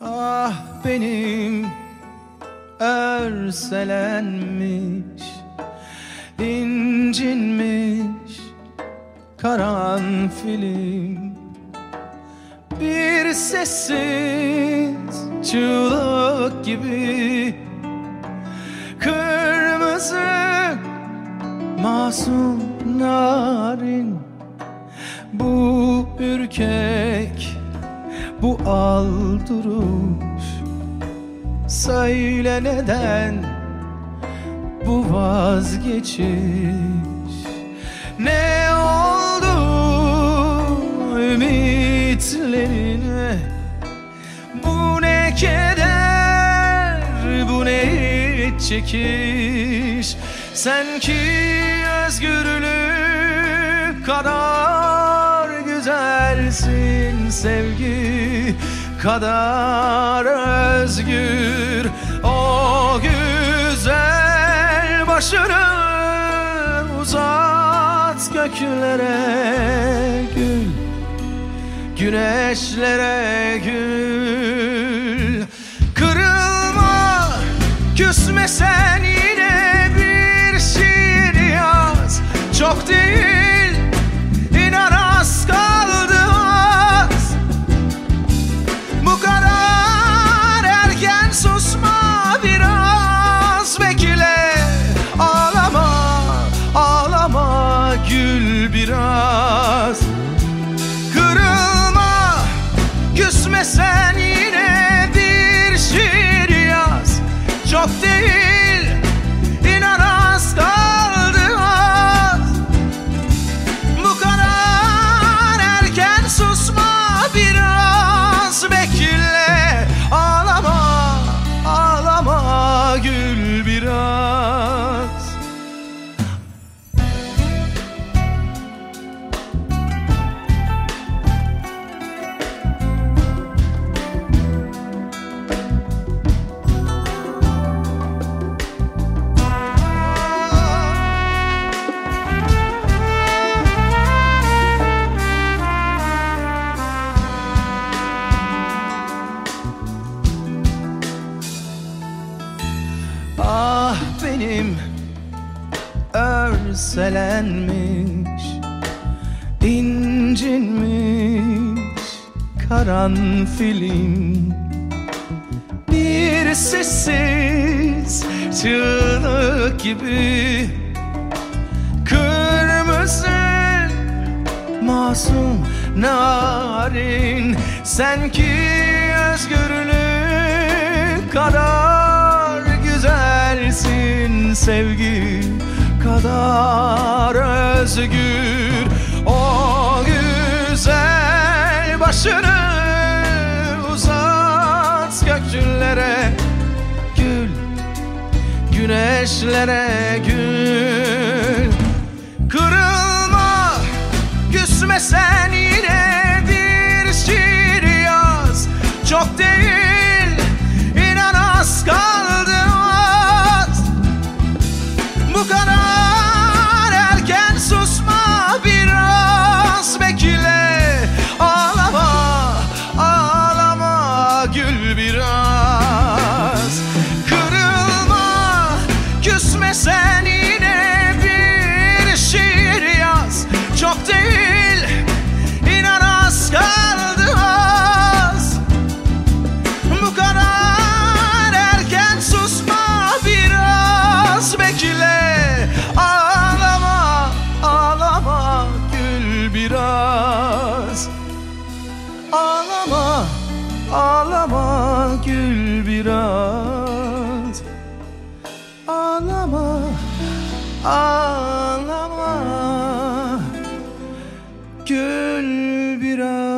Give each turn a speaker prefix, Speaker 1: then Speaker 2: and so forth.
Speaker 1: Ah benim örselenmiş incinmiş karanfilim. Bir sessiz çığlık gibi Kırmızı masum narin Bu ürkek bu al duruş Söyle neden bu vazgeçiş? Ne oldu ümitlerine? Bu ne keder bu ne iç çekiş? Sen ki özgürlük kadar güzelsin sevgi kadar özgür. O güzel başını uzat göklere gül güneşlere gül. Kırılma küsme sen yine bir şiir yaz. Çok değil Ah benim örselenmiş incinmiş karanfilim. Bir sessiz çığlık gibi Kırmızı masum narin Sen ki özgürlük sevgi kadar özgür. O güzel başını uzat gökyüllere Gül güneşlere gül küsme Ağlama, ağlama Gül biraz.